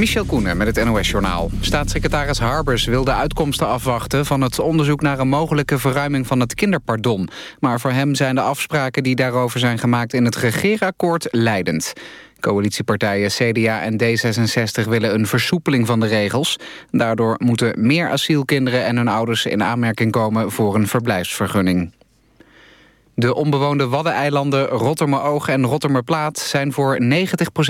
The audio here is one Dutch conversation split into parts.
Michel Koenen met het NOS-journaal. Staatssecretaris Harbers wil de uitkomsten afwachten... van het onderzoek naar een mogelijke verruiming van het kinderpardon. Maar voor hem zijn de afspraken die daarover zijn gemaakt... in het regeerakkoord leidend. Coalitiepartijen CDA en D66 willen een versoepeling van de regels. Daardoor moeten meer asielkinderen en hun ouders in aanmerking komen... voor een verblijfsvergunning. De onbewoonde Waddeneilanden Rottermeroog en Rottermerplaat... zijn voor 90%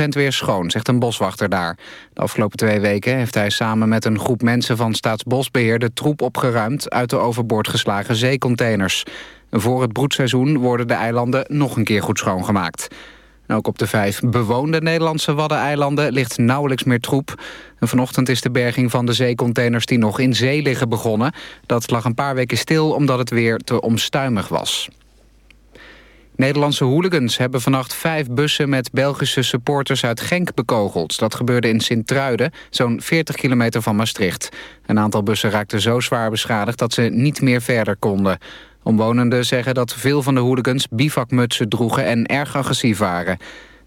weer schoon, zegt een boswachter daar. De afgelopen twee weken heeft hij samen met een groep mensen... van Staatsbosbeheer de troep opgeruimd... uit de overboord geslagen zeecontainers. Voor het broedseizoen worden de eilanden nog een keer goed schoongemaakt. ook op de vijf bewoonde Nederlandse Waddeneilanden ligt nauwelijks meer troep. En vanochtend is de berging van de zeecontainers die nog in zee liggen begonnen. Dat lag een paar weken stil omdat het weer te omstuimig was. Nederlandse hooligans hebben vannacht vijf bussen met Belgische supporters uit Genk bekogeld. Dat gebeurde in Sint-Truiden, zo'n 40 kilometer van Maastricht. Een aantal bussen raakten zo zwaar beschadigd dat ze niet meer verder konden. Omwonenden zeggen dat veel van de hooligans bivakmutsen droegen en erg agressief waren.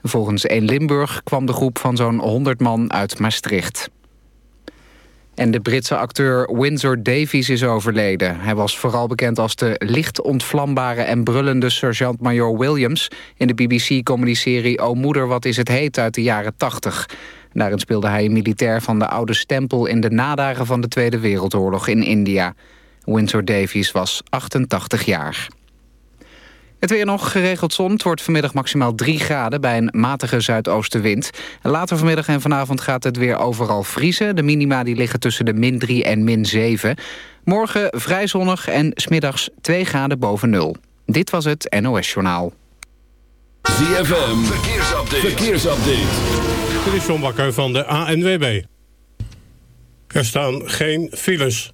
Volgens 1 Limburg kwam de groep van zo'n 100 man uit Maastricht. En de Britse acteur Windsor Davies is overleden. Hij was vooral bekend als de licht ontvlambare en brullende sergeant-major Williams... in de BBC-comedyserie O Moeder, wat is het heet uit de jaren 80. Daarin speelde hij een militair van de oude stempel... in de nadagen van de Tweede Wereldoorlog in India. Windsor Davies was 88 jaar. Het weer nog geregeld zon. Het wordt vanmiddag maximaal 3 graden bij een matige zuidoostenwind. Later vanmiddag en vanavond gaat het weer overal vriezen. De minima die liggen tussen de min 3 en min 7. Morgen vrij zonnig en smiddags 2 graden boven nul. Dit was het NOS Journaal. ZFM, verkeersupdate. verkeersupdate. Dit is John Bakker van de ANWB. Er staan geen files.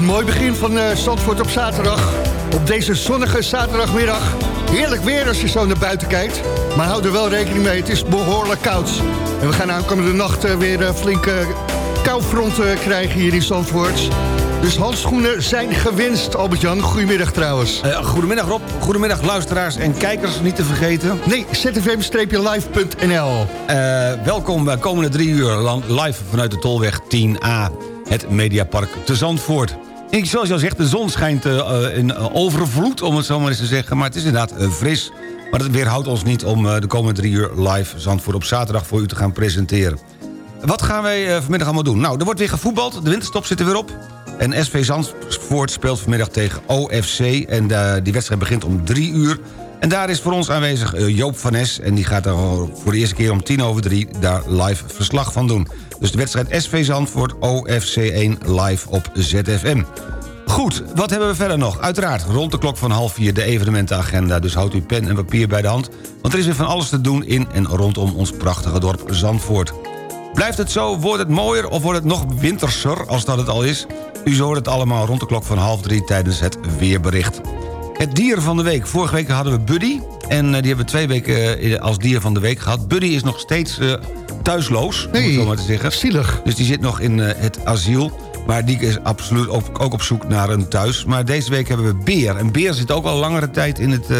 Een mooi begin van eh Zandvoort op zaterdag. Op deze zonnige zaterdagmiddag. Heerlijk weer als je zo naar buiten kijkt. Maar hou er wel rekening mee, het is behoorlijk koud. En we gaan aankomende nacht eh, weer een flinke koufronten krijgen hier in Zandvoort. Dus handschoenen zijn gewenst, Albert-Jan. Goedemiddag trouwens. Eh, goedemiddag Rob, goedemiddag luisteraars en kijkers, niet te vergeten. Nee, zfm-live.nl. Eh, welkom bij komende drie uur live vanuit de Tolweg 10A, het Mediapark te Zandvoort. En zoals je al zegt, de zon schijnt eh, eh, in eh, overvloed, om het zo maar eens te zeggen. Maar het is inderdaad fris. Maar dat weerhoudt ons niet om de komende drie uur live Zandvoort op zaterdag voor u te gaan presenteren. Wat gaan wij vanmiddag allemaal doen? Nou, er wordt weer gevoetbald, de winterstop zit er weer op. En SV Zandvoort speelt vanmiddag tegen OFC. En die wedstrijd begint om drie uur. En daar is voor ons aanwezig eh, Joop van Nes. En die gaat er voor de eerste keer om tien over drie daar live verslag van doen. Dus de wedstrijd SV Zandvoort OFC 1 live op ZFM. Goed, wat hebben we verder nog? Uiteraard rond de klok van half vier de evenementenagenda. Dus houdt u pen en papier bij de hand. Want er is weer van alles te doen in en rondom ons prachtige dorp Zandvoort. Blijft het zo, wordt het mooier of wordt het nog winterser als dat het al is? U hoort het allemaal rond de klok van half drie tijdens het weerbericht. Het dier van de week. Vorige week hadden we Buddy. En eh, die hebben we twee weken eh, als dier van de week gehad. Buddy is nog steeds eh, thuisloos, om het zo maar te zeggen. Zielig. Dus die zit nog in het asiel. Maar die is absoluut ook, ook op zoek naar een thuis. Maar deze week hebben we Beer. En Beer zit ook al langere tijd in het, eh,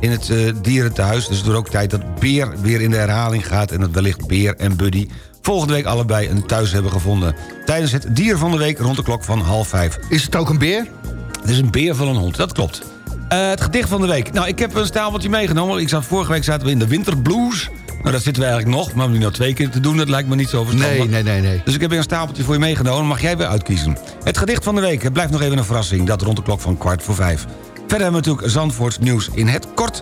in het dierentehuis. Dus het wordt ook tijd dat Beer weer in de herhaling gaat... en dat wellicht Beer en Buddy volgende week allebei een thuis hebben gevonden. Tijdens het dier van de week rond de klok van half vijf. Is het ook een beer? Het is een beer van een hond, dat klopt. Eh, het gedicht van de week. Nou, ik heb een stapeltje meegenomen. Ik zat, vorige week zaten we in de winterblues. Nou, dat zitten we eigenlijk nog. Maar om die nou twee keer te doen, dat lijkt me niet zo verstandig. Nee, nee, nee, nee. Dus ik heb weer een stapeltje voor je meegenomen. Mag jij weer uitkiezen. Het gedicht van de week. Het blijft nog even een verrassing. Dat rond de klok van kwart voor vijf. Verder hebben we natuurlijk Zandvoorts nieuws in het kort.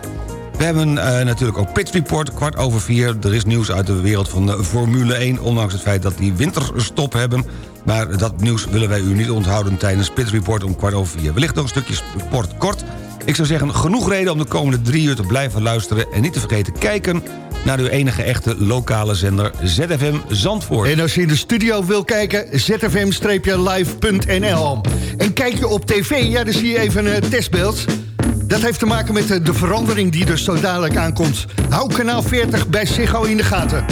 We hebben eh, natuurlijk ook Pit Report, kwart over vier. Er is nieuws uit de wereld van de Formule 1... ondanks het feit dat die winterstop hebben. Maar dat nieuws willen wij u niet onthouden tijdens Pit Report om kwart over vier. Wellicht nog een stukje sport kort. Ik zou zeggen, genoeg reden om de komende drie uur te blijven luisteren... en niet te vergeten kijken naar uw enige echte lokale zender ZFM Zandvoort. En als je in de studio wil kijken, zfm-live.nl. En kijk je op tv, ja, dan zie je even een testbeeld. Dat heeft te maken met de, de verandering die er zo dadelijk aankomt. Hou kanaal 40 bij Ziggo in de gaten.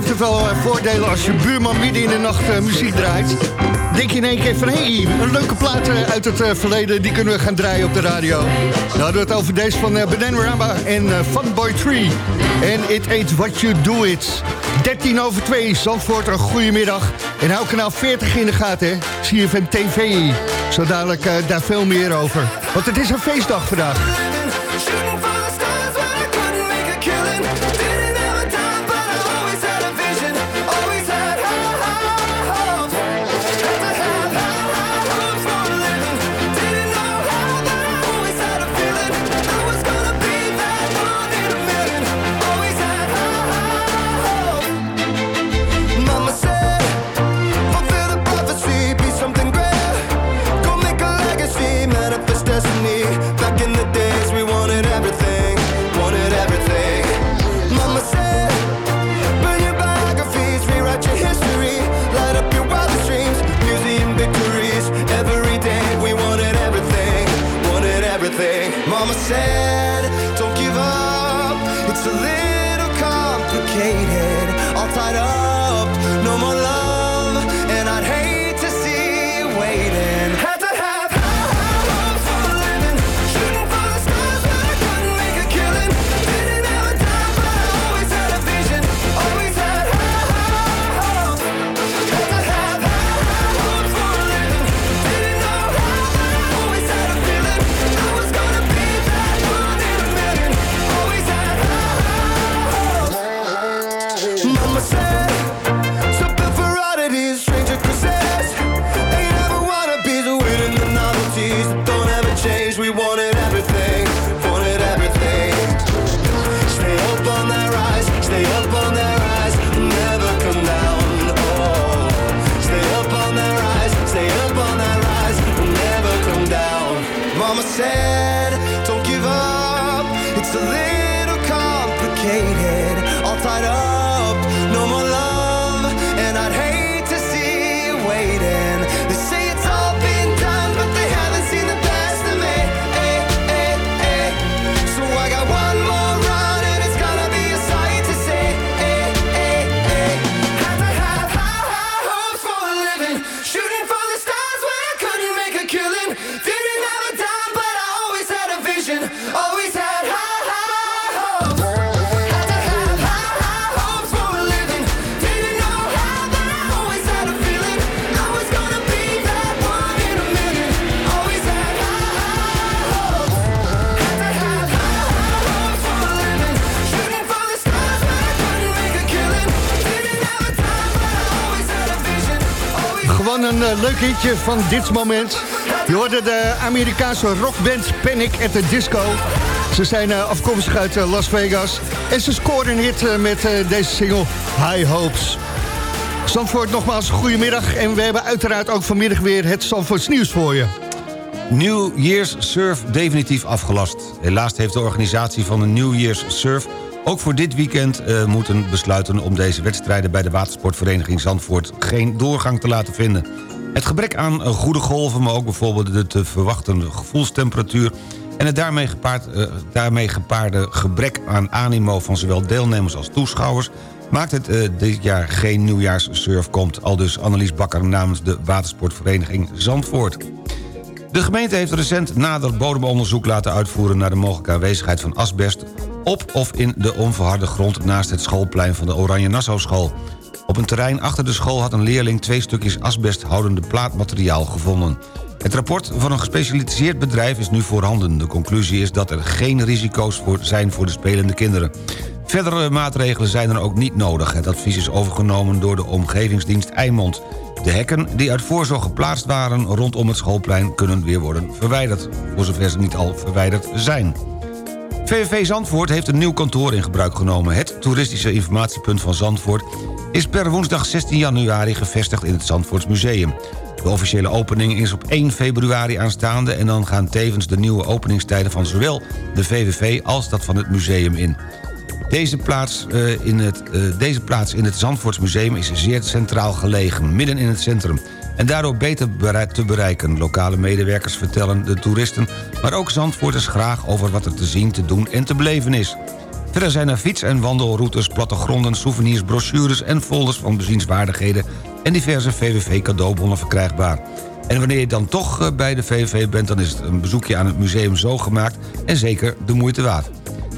Heeft het wel eh, voordelen als je buurman midden in de nacht eh, muziek draait. Denk je in één keer van, hé, hey, een leuke plaat eh, uit het verleden... die kunnen we gaan draaien op de radio. Dan hadden we het over deze van Banana Ramba en Funboy 3. En It Ain't What You Do It. 13 over 2, Zandvoort, een goede middag. En hou kanaal 40 in de gaten, hè. CFM TV. Zo dadelijk daar veel meer over. Want het is een feestdag vandaag. Hitje van dit moment. Je hoorde de Amerikaanse rockband Panic at the Disco. Ze zijn eh, afkomstig uit eh, Las Vegas. En ze scoren een hit eh, met deze single High Hopes. Zandvoort, nogmaals goedemiddag. En we hebben uiteraard ook vanmiddag weer het Zandvoorts nieuws voor je. New Year's Surf definitief afgelast. Helaas heeft de organisatie van de New Year's Surf... ook voor dit weekend moeten besluiten om deze wedstrijden... bij de watersportvereniging Zandvoort geen doorgang te laten vinden. Het gebrek aan eh, goede golven, maar ook bijvoorbeeld de te verwachten gevoelstemperatuur... en het daarmee, gepaard, eh, daarmee gepaarde gebrek aan animo van zowel deelnemers als toeschouwers... maakt het eh, dit jaar geen nieuwjaarssurf komt. Al dus Annelies Bakker namens de watersportvereniging Zandvoort. De gemeente heeft recent nader bodemonderzoek laten uitvoeren... naar de mogelijke aanwezigheid van asbest... op of in de onverharde grond naast het schoolplein van de Oranje Nassau School. Op een terrein achter de school had een leerling... twee stukjes asbesthoudende plaatmateriaal gevonden. Het rapport van een gespecialiseerd bedrijf is nu voorhanden. De conclusie is dat er geen risico's voor zijn voor de spelende kinderen. Verdere maatregelen zijn er ook niet nodig. Het advies is overgenomen door de omgevingsdienst Eimond. De hekken die uit voorzorg geplaatst waren rondom het schoolplein... kunnen weer worden verwijderd, voor zover ze niet al verwijderd zijn. VVV Zandvoort heeft een nieuw kantoor in gebruik genomen. Het toeristische informatiepunt van Zandvoort... is per woensdag 16 januari gevestigd in het Zandvoorts Museum. De officiële opening is op 1 februari aanstaande... en dan gaan tevens de nieuwe openingstijden van zowel de VVV als dat van het museum in. Deze plaats, uh, in het, uh, deze plaats in het Zandvoortsmuseum is zeer centraal gelegen, midden in het centrum. En daardoor beter te bereiken. Lokale medewerkers vertellen de toeristen, maar ook Zandvoorters graag over wat er te zien, te doen en te beleven is. Verder zijn er fiets- en wandelroutes, plattegronden, souvenirs, brochures... en folders van bezienswaardigheden en diverse VVV cadeaubonnen verkrijgbaar. En wanneer je dan toch eh, bij de VVV bent... dan is het een bezoekje aan het museum zo gemaakt en zeker de moeite waard.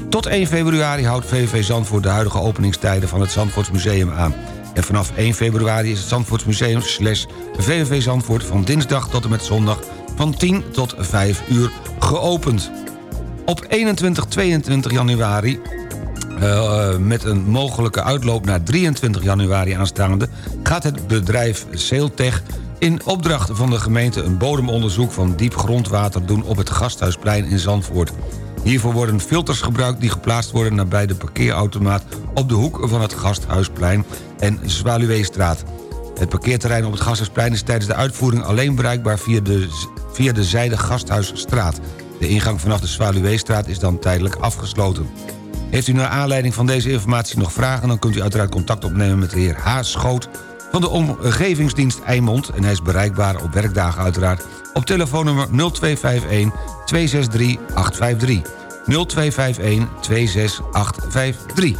Tot 1 februari houdt VVV Zandvoort de huidige openingstijden van het Zandvoortsmuseum aan. En vanaf 1 februari is het Zandvoortsmuseum slash VVV Zandvoort... van dinsdag tot en met zondag van 10 tot 5 uur geopend. Op 21, 22 januari uh, met een mogelijke uitloop naar 23 januari aanstaande... gaat het bedrijf Seeltech in opdracht van de gemeente... een bodemonderzoek van diep grondwater doen op het Gasthuisplein in Zandvoort. Hiervoor worden filters gebruikt die geplaatst worden... nabij de parkeerautomaat op de hoek van het Gasthuisplein en Zwaluweestraat. Het parkeerterrein op het Gasthuisplein is tijdens de uitvoering... alleen bereikbaar via de, via de zijde Gasthuisstraat. De ingang vanaf de Zwaluweestraat is dan tijdelijk afgesloten. Heeft u naar aanleiding van deze informatie nog vragen... dan kunt u uiteraard contact opnemen met de heer H. Schoot... van de Omgevingsdienst Eimond. En hij is bereikbaar op werkdagen uiteraard... op telefoonnummer 0251 263 853. 0251 26853.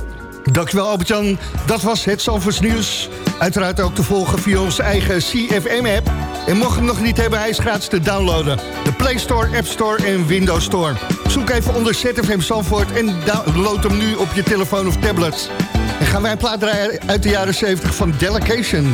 Dankjewel Albert-Jan. Dat was het Zandvoorts nieuws. Uiteraard ook te volgen via onze eigen CFM-app. En mocht je hem nog niet hebben, hij is gratis te downloaden. De Play Store, App Store en Windows Store. Zoek even onder ZFM Zandvoort en download hem nu op je telefoon of tablet. En gaan wij een plaat draaien uit de jaren 70 van Delegation.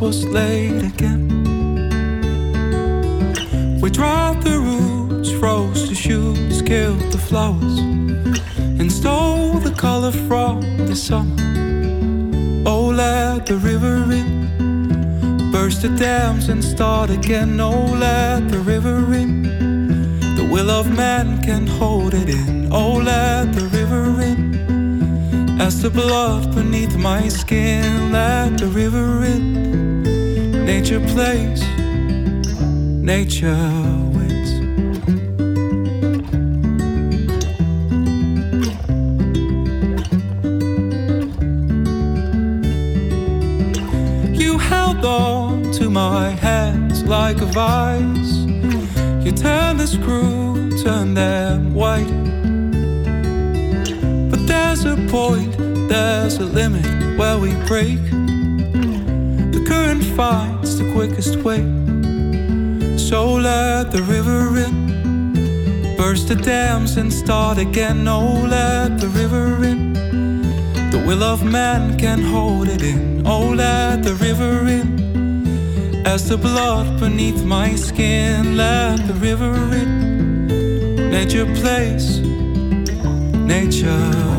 was late again. We dried the roots, froze the shoots, killed the flowers, and stole the color from the summer. Oh, let the river in, burst the dams and start again. Oh, let the river in, the will of man can hold it in. Oh, let the as the blood beneath my skin. Let the river in, nature plays, nature wins. You held on to my hands like a vice. You turned the screw, turned them white. But there's a point, there's a limit where we break. The current finds the quickest way. So let the river in, burst the dams and start again. Oh, let the river in. The will of man can hold it in. Oh, let the river in. As the blood beneath my skin, let the river in. Nature plays, nature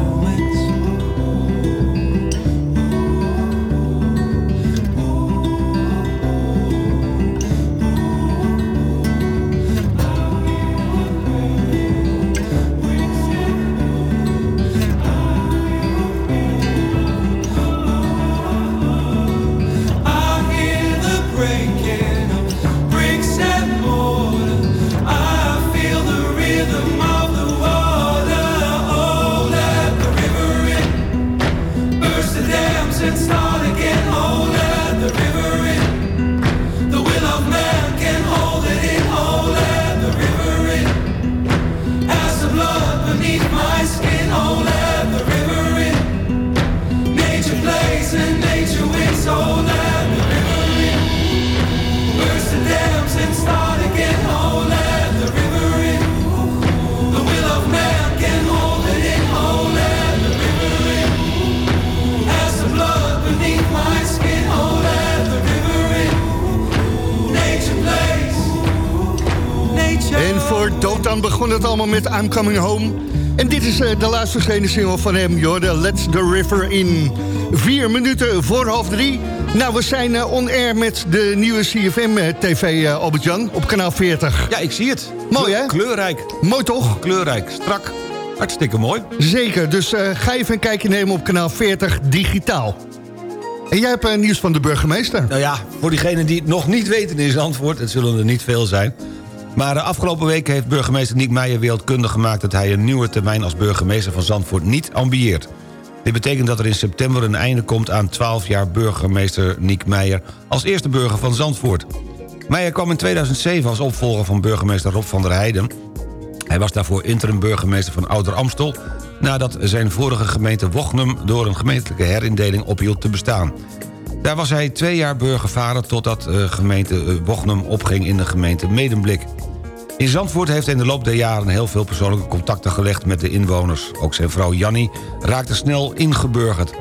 Dotan begon het allemaal met I'm Coming Home. En dit is eh, de laatst verschenen single van hem, joh, de Let's the River in. Vier minuten voor half drie. Nou, we zijn eh, on-air met de nieuwe CFM-TV, eh, Albert-Jan, op kanaal 40. Ja, ik zie het. Mooi, hè? Kleurrijk. Mooi toch? Kleurrijk, strak. Hartstikke mooi. Zeker, dus ga even een kijkje nemen op kanaal 40 digitaal. En jij hebt eh, nieuws van de burgemeester. Nou ja, voor diegenen die het nog niet weten is antwoord... het zullen er niet veel zijn... Maar de afgelopen week heeft burgemeester Niek Meijer wereldkundig gemaakt... dat hij een nieuwe termijn als burgemeester van Zandvoort niet ambieert. Dit betekent dat er in september een einde komt aan 12 jaar burgemeester Niek Meijer... als eerste burger van Zandvoort. Meijer kwam in 2007 als opvolger van burgemeester Rob van der Heijden. Hij was daarvoor interim burgemeester van Ouder Amstel... nadat zijn vorige gemeente Wochnum door een gemeentelijke herindeling ophield te bestaan. Daar was hij twee jaar burgervader totdat de gemeente eh, Wochnum opging in de gemeente Medemblik. In Zandvoort heeft hij in de loop der jaren heel veel persoonlijke contacten gelegd met de inwoners. Ook zijn vrouw Jannie raakte snel ingeburgerd.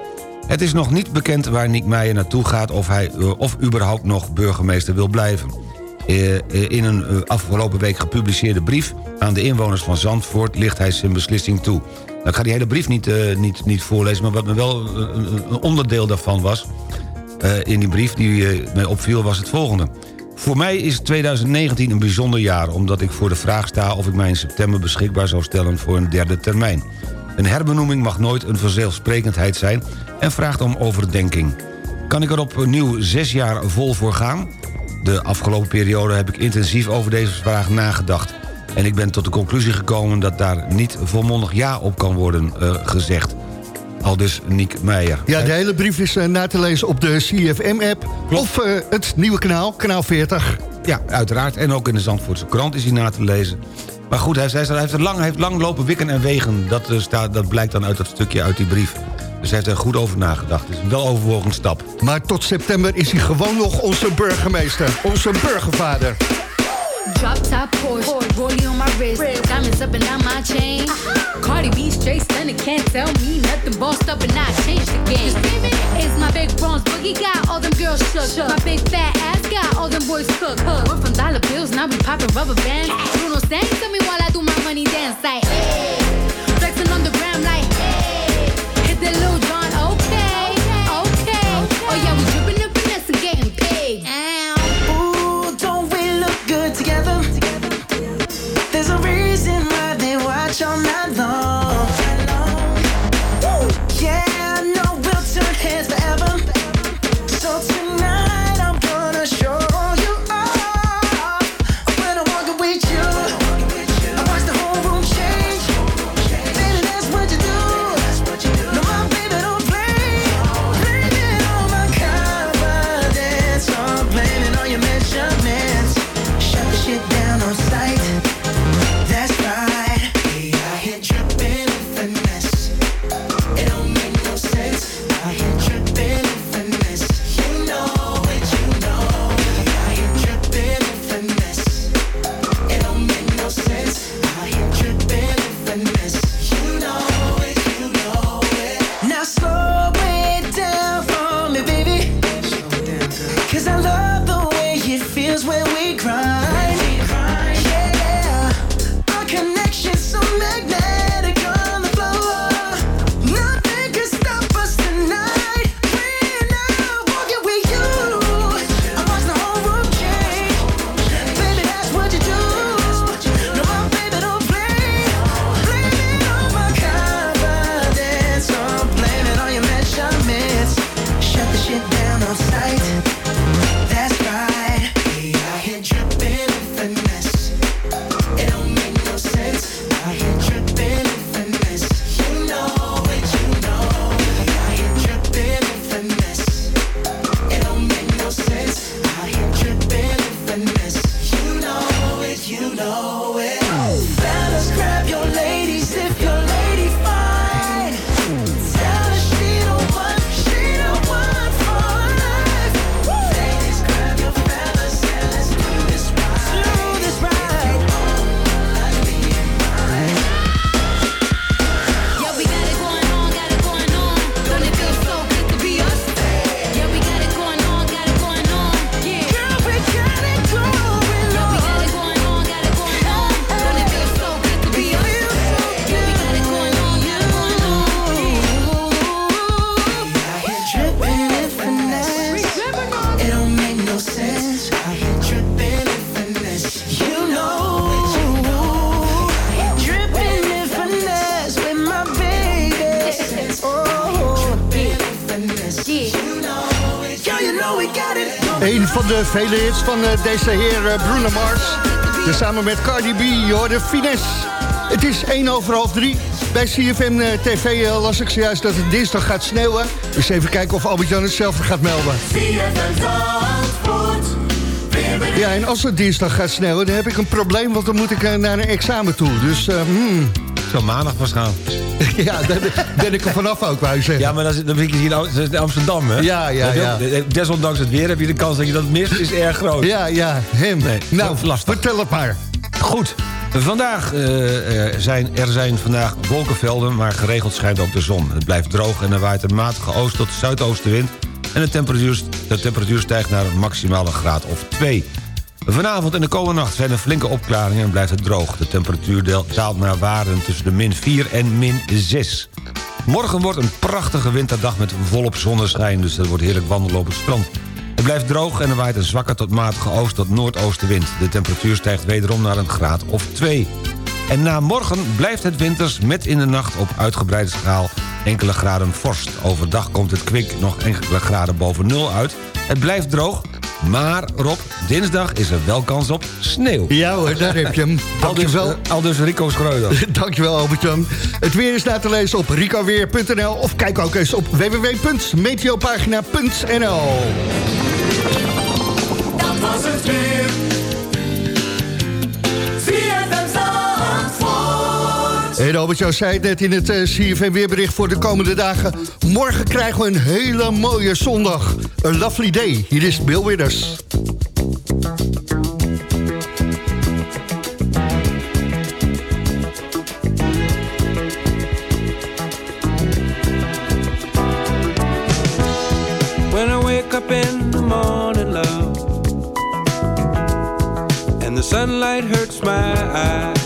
Het is nog niet bekend waar Niek Meijer naartoe gaat... of hij eh, of überhaupt nog burgemeester wil blijven. Eh, eh, In een afgelopen week gepubliceerde brief aan de inwoners van Zandvoort... ligt hij zijn beslissing toe. Nou, ik ga die hele brief niet, niet, niet voorlezen... maar wat me wel een, onderdeel daarvan was... in die brief die mij opviel was het volgende. Voor mij is 2019 een bijzonder jaar... omdat ik voor de vraag sta of ik mij in september beschikbaar zou stellen... voor een derde termijn. Een herbenoeming mag nooit een vanzelfsprekendheid zijn... en vraagt om overdenking. Kan ik er opnieuw zes jaar vol voor gaan? De afgelopen periode heb ik intensief over deze vraag nagedacht. En ik ben tot de conclusie gekomen dat daar niet volmondig ja op kan worden eh, gezegd. Al dus Niek Meijer. Ja, de hele brief is eh, na te lezen op de CFM-app. Of eh, het nieuwe kanaal, kanaal 40. Ja, uiteraard. En ook in de Zandvoortse krant is hij na te lezen. Maar goed, hij, hij, heeft, lang, hij heeft lang lopen wikken en wegen. Dat, eh, staat, dat blijkt dan uit dat stukje uit die brief. Dus hij heeft er goed over nagedacht. Het is een wel overwogen stap. Maar tot september is hij gewoon nog onze burgemeester. Onze burgervader. Drop top Porsche, rollie on my wrist, diamonds up and down my chain. Uh-huh. Cardi B straight stunning, can't tell me nothing. Bossed up and I changed the game. It's my big bronze boogie got all them girls shook. My big fat ass got all them boys cooked. Went from dollar bills, now we popping rubber bands. Bruno sang to me while I do my money dance like. Hey. Vele hits van eh, deze heer eh, Bruno Mars. Dus samen met Cardi B, je hoorde Finesse. Het is 1 over half 3. Bij CFM eh, TV las ik zojuist dat het dinsdag gaat sneeuwen. Dus even kijken of Albert-Jan hetzelfde gaat melden. Ja, en als het dinsdag gaat sneeuwen, dan heb ik een probleem... want dan moet ik naar een examen toe. Dus, hmm. Zo maandag gaan. ja, daar ben ik er vanaf ook, wou je zeggen. Ja, maar dan, dan vind je hier in Am- in Amsterdam, hè? Ja, ja, ja. Desondanks het weer heb je de kans dat je dat mist, is erg groot. Ja, ja, hem. Nee, nou, lastig. vertel het maar. Goed. Vandaag eh, er zijn, er zijn vandaag wolkenvelden, maar geregeld schijnt ook de zon. Het blijft droog en er waait een matige oost- tot zuidoostenwind... en de temperatuur, de temperatuur stijgt naar een maximale graad of 2. Vanavond en de komende nacht zijn er flinke opklaringen en blijft het droog. De temperatuur daalt naar waarden tussen de min 4 en min 6. Morgen wordt een prachtige winterdag met volop zonneschijn... dus het wordt heerlijk wandelen op het strand. Het blijft droog en er waait een zwakke tot matige oost- tot noordoostenwind. De temperatuur stijgt wederom naar een graad of 2. En na morgen blijft het winters met in de nacht op uitgebreide schaal enkele graden vorst. Overdag komt het kwik nog enkele graden boven nul uit. Het blijft droog, maar Rob, dinsdag is er wel kans op sneeuw. Ja hoor, daar heb je hem. Al dus, Dankjewel. eh, al dus Rico Schreuder. Dankjewel Albert-Jan. Het weer is na te lezen op ricoweer.nl of kijk ook eens op www.meteopagina.nl Dat was het weer. En Robert, jou zei net in het eh, CV weerbericht voor de komende dagen. Morgen krijgen we een hele mooie zondag. A lovely day. Hier is Bill Withers. When I wake up in the morning, love And the sunlight hurts my eyes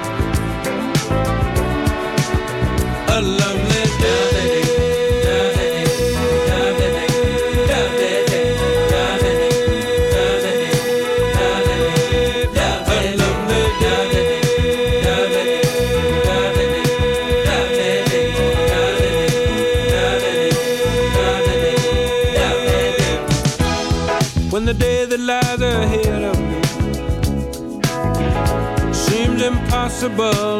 above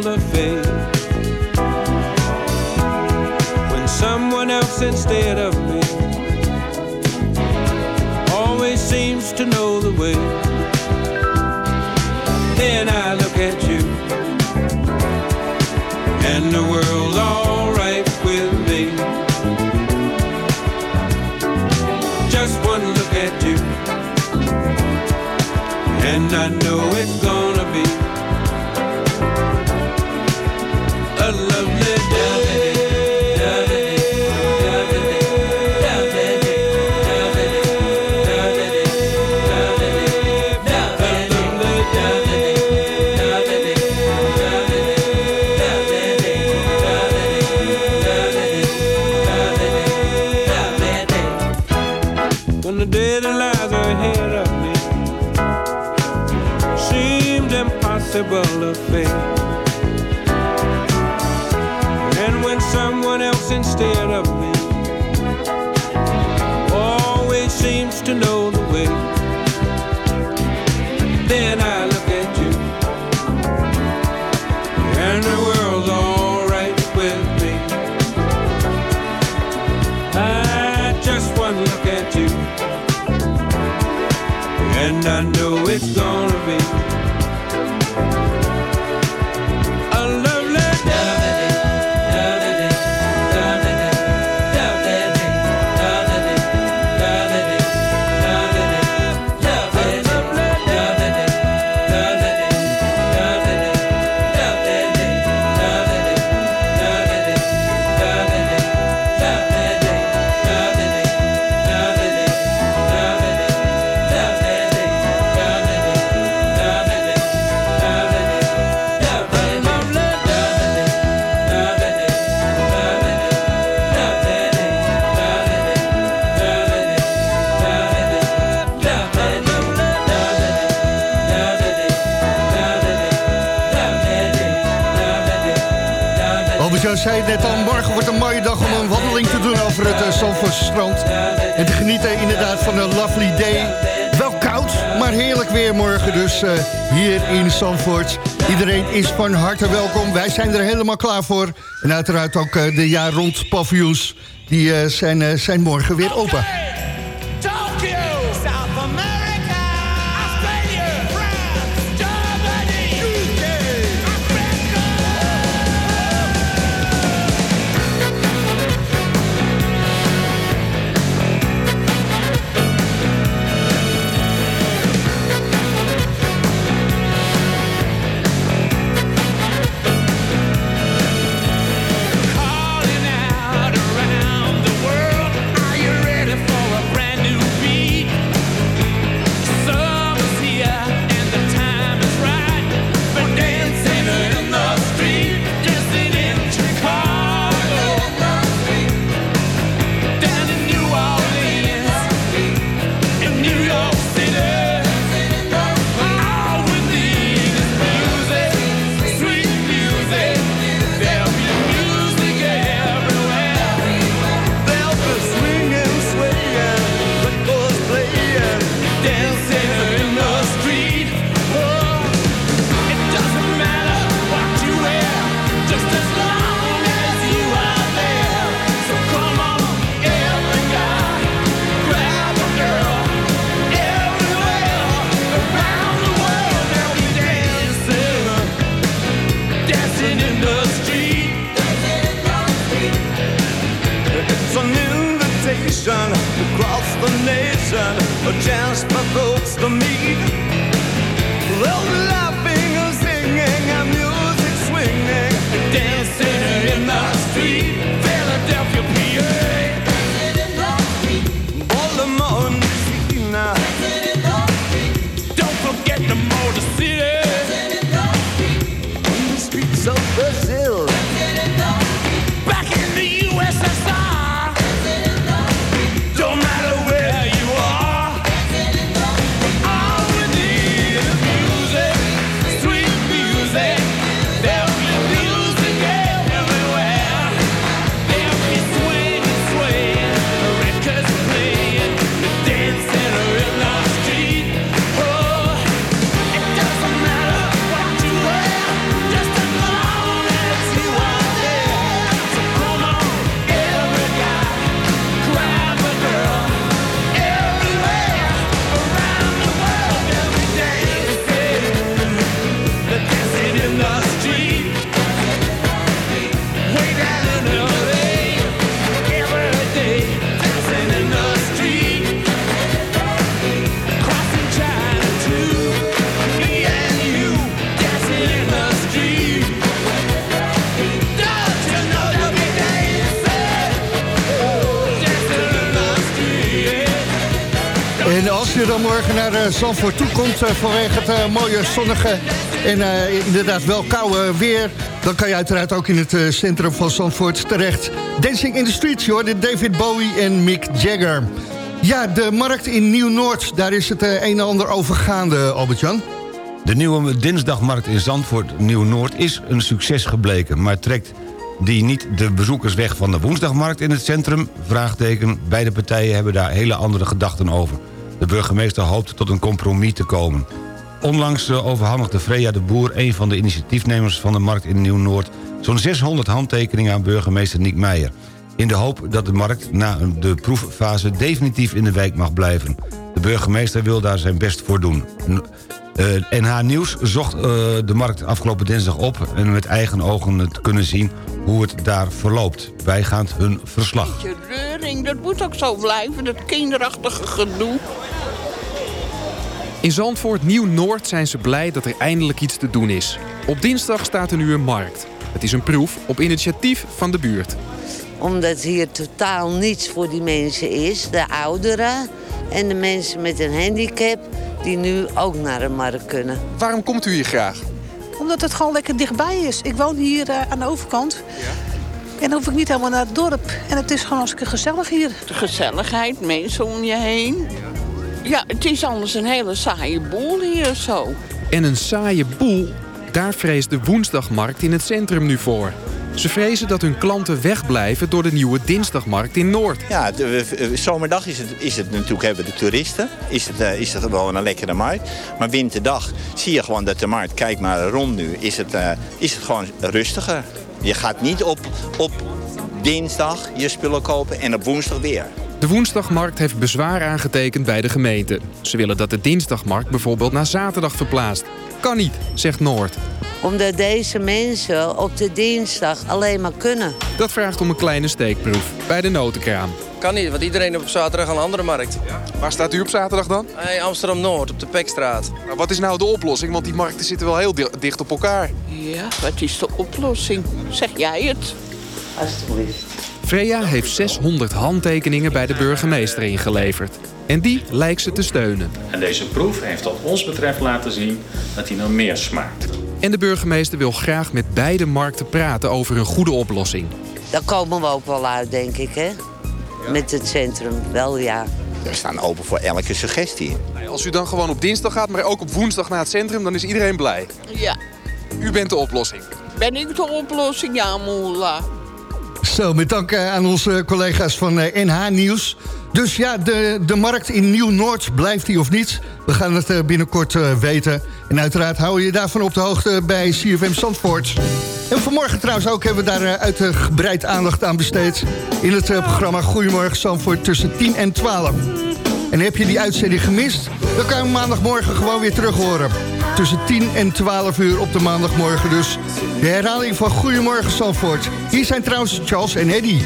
dus eh, hier in Zandvoort. Iedereen is van harte welkom. Wij zijn er helemaal klaar voor. En uiteraard ook eh, de jaar rond paviljoens. Die eh, zijn, zijn morgen weer open. Zandvoort toe komt... eh, vanwege het eh, mooie zonnige en eh, inderdaad wel koude weer... dan kan je uiteraard ook in het centrum van Zandvoort terecht. Dancing in the Streets, hoor, de David Bowie en Mick Jagger. Ja, de markt in Nieuw-Noord, daar is het een en ander over gaande, Albert-Jan. De nieuwe dinsdagmarkt in Zandvoort Nieuw-Noord is een succes gebleken... maar trekt die niet de bezoekers weg van de woensdagmarkt in het centrum? Vraagteken. Beide partijen hebben daar hele andere gedachten over. De burgemeester hoopt tot een compromis te komen. Onlangs eh, overhandigde Freya de Boer, een van de initiatiefnemers van de markt in Nieuw-Noord... zo'n 600 handtekeningen aan burgemeester Niek Meijer. In de hoop dat de markt na de proeffase definitief in de wijk mag blijven. De burgemeester wil daar zijn best voor doen. N- eh, NH Nieuws zocht eh, de markt afgelopen dinsdag op... en met eigen ogen te kunnen zien hoe het daar verloopt. Bijgaand hun verslag. Reuring, dat moet ook zo blijven, dat kinderachtige gedoe. In Zandvoort Nieuw-Noord zijn ze blij dat er eindelijk iets te doen is. Op dinsdag staat er nu een markt. Het is een proef op initiatief van de buurt. Omdat hier totaal niets voor die mensen is. De ouderen en de mensen met een handicap die nu ook naar de markt kunnen. Waarom komt u hier graag? Omdat het gewoon lekker dichtbij is. Ik woon hier eh, aan de overkant. En dan hoef ik niet helemaal naar het dorp. En het is gewoon hartstikke gezellig hier. De gezelligheid, mensen om je heen. Ja, het is anders een hele saaie boel hier zo. En een saaie boel, daar vreest de woensdagmarkt in het centrum nu voor. Ze vrezen dat hun klanten wegblijven door de nieuwe dinsdagmarkt in Noord. Ja, de, zomerdag is het, is het natuurlijk hebben de toeristen. Is het, eh, is het gewoon een lekkere markt. Maar winterdag zie je gewoon dat de markt, kijk maar rond nu, is het, eh, is het gewoon rustiger. Je gaat niet op, op dinsdag je spullen kopen en op woensdag weer. De woensdagmarkt heeft bezwaar aangetekend bij de gemeente. Ze willen dat de dinsdagmarkt bijvoorbeeld naar zaterdag verplaatst. Kan niet, zegt Noord. Omdat deze mensen op de dinsdag alleen maar kunnen. Dat vraagt om een kleine steekproef bij de notenkraam. Kan niet, want iedereen op zaterdag aan een andere markt. Waar staat u op zaterdag dan? Hey, Amsterdam-Noord, op de Pekstraat. Maar wat is nou de oplossing? Want die markten zitten wel heel di- dicht op elkaar. Ja, wat is de oplossing? Zeg jij het? Alsjeblieft. Freya heeft 600 handtekeningen bij de burgemeester ingeleverd. En die lijkt ze te steunen. En deze proef heeft wat ons betreft laten zien dat hij naar meer smaakt. En de burgemeester wil graag met beide markten praten over een goede oplossing. Daar komen we ook wel uit, denk ik, hè? Met het centrum, wel ja. We staan open voor elke suggestie. Als u dan gewoon op dinsdag gaat, maar ook op woensdag naar het centrum, dan is iedereen blij. Ja. U bent de oplossing. Ben ik de oplossing? Ja, moela. Zo, met dank eh, aan onze collega's van eh, NH Nieuws. Dus ja, de, de markt in Nieuw-Noord, blijft die of niet? We gaan het eh, binnenkort eh, weten. En uiteraard hou je daarvan op de hoogte bij CFM Zandvoort. En vanmorgen trouwens ook hebben we daar eh, uitgebreid aandacht aan besteed... in het eh, programma Goedemorgen Zandvoort tussen 10 en 12. En heb je die uitzending gemist? Dan kan je maandagmorgen gewoon weer terug horen. Tussen 10 en 12 uur op de maandagmorgen dus. De herhaling van Goedemorgen Zandvoort. Hier zijn trouwens Charles en Eddie.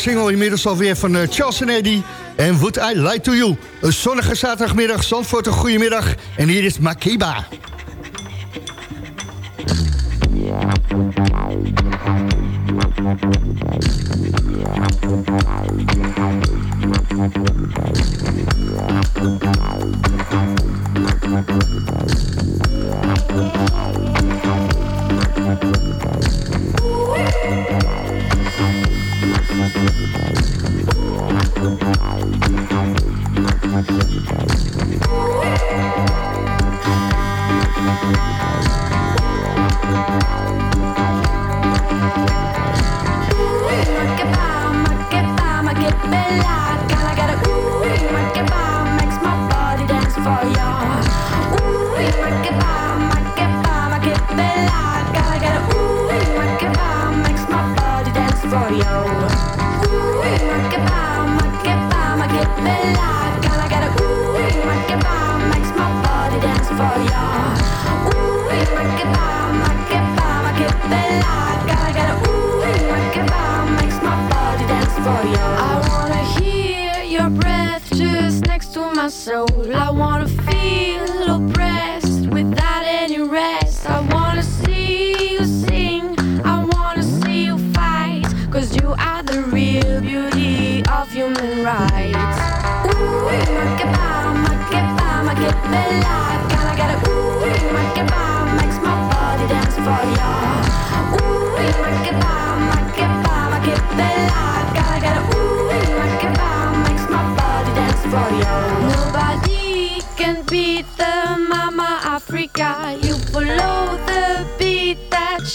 Single inmiddels alweer van eh, Charles en Eddie. En Would I Lie To You. Een zonnige zaterdagmiddag, Zandvoort, een goede middag. En hier is Makeba.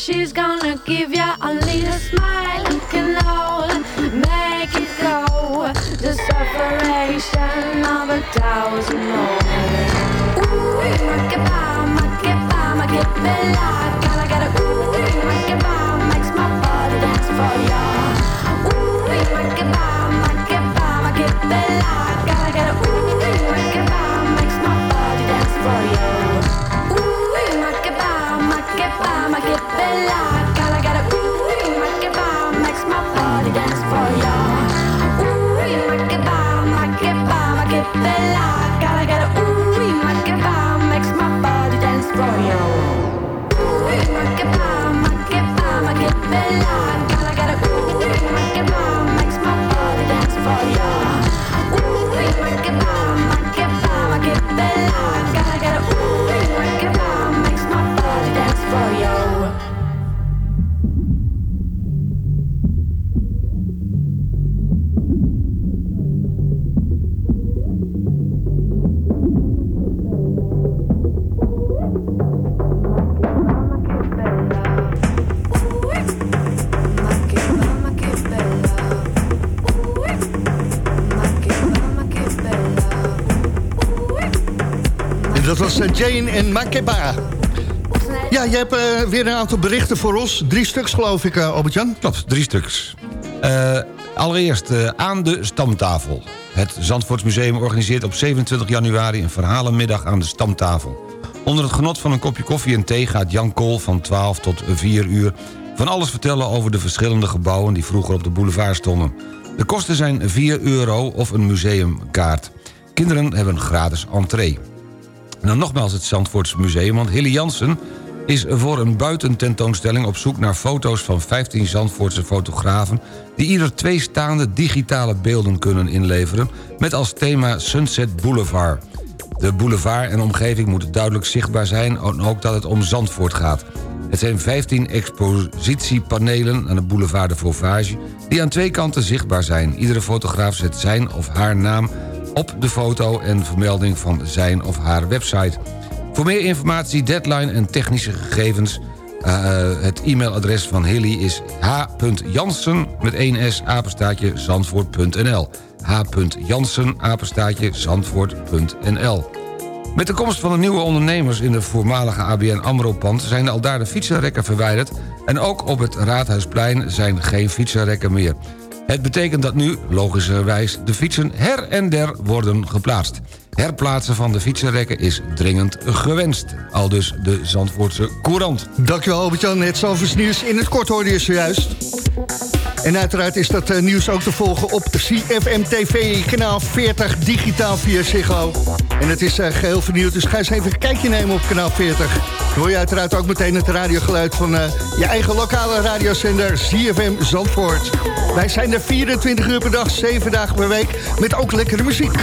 she's gonna give you a little smile and can all make it go. The separation of a thousand more. Ooh, make it by, make it by, make it belong. Ja, je hebt eh, weer een aantal berichten voor ons. Drie stuks geloof ik, eh, Albert-Jan. Klopt, drie stuks. Eh, allereerst aan de stamtafel. Het Zandvoortsmuseum organiseert op 27 januari... een verhalenmiddag aan de stamtafel. Onder het genot van een kopje koffie en thee gaat Jan Kool van 12 tot 4 uur... van alles vertellen over de verschillende gebouwen... die vroeger op de boulevard stonden. De kosten zijn 4 euro of een museumkaart. Kinderen hebben gratis entree. Dan nogmaals het Zandvoorts Museum, want Hilly Jansen is voor een buitententoonstelling op zoek naar foto's van 15 Zandvoortse fotografen... die ieder twee staande digitale beelden kunnen inleveren... met als thema Sunset Boulevard. De boulevard en omgeving moeten duidelijk zichtbaar zijn... en ook dat het om Zandvoort gaat. Het zijn 15 expositiepanelen aan de boulevard de Fauvage... die aan twee kanten zichtbaar zijn. Iedere fotograaf zet zijn of haar naam op de foto... en vermelding van zijn of haar website. Voor meer informatie, deadline en technische gegevens... Uh, het e-mailadres van Hilly is h.jansen met 1 s apenstaatje zandvoort.nl h.jansen apenstaatje zandvoort.nl Met de komst van de nieuwe ondernemers in de voormalige ABN AMRO-pand... zijn al daar de fietsenrekken verwijderd... en ook op het Raadhuisplein zijn geen fietsenrekken meer. Het betekent dat nu, logischerwijs, de fietsen her en der worden geplaatst. Herplaatsen van de fietsenrekken is dringend gewenst. Al dus de Zandvoortse Courant. Dankjewel Albert-Jan. Het Zalvers nieuws in het kort hoorde je zojuist. En uiteraard is dat eh, nieuws ook te volgen op CFM TV, kanaal 40, digitaal via Ziggo. En het is uh, geheel vernieuwd, dus ga eens even een kijkje nemen op kanaal 40. Dan hoor je uiteraard ook meteen het radiogeluid van uh, je eigen lokale radiozender CFM Zandvoort. Wij zijn er 24 uur per dag, 7 dagen per week, met ook lekkere muziek.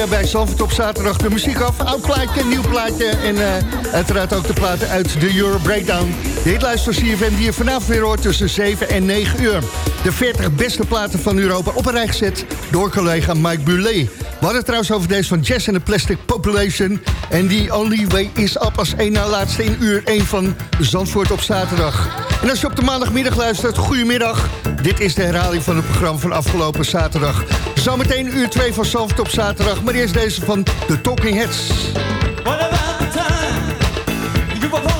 Eh, bij Zandvoort op zaterdag de muziek af. Oud plaatje, nieuw plaatje en eh, uiteraard ook de platen uit de Euro Breakdown. De hitlijst van CFM die je vanavond weer hoort tussen 7 en 9 uur. De 40 beste platen van Europa op een rij gezet door collega Mike Bulet. We hadden het trouwens over deze van Jazz and the Plastic Population. En die Only Way is up als één na laatste in uur 1 van Zandvoort op zaterdag. En als je op de maandagmiddag luistert, goedemiddag. Dit is de herhaling van het programma van afgelopen zaterdag. Zometeen uur 2 van Zandvoort op zaterdag. Maar eerst deze van The Talking Heads. What about the time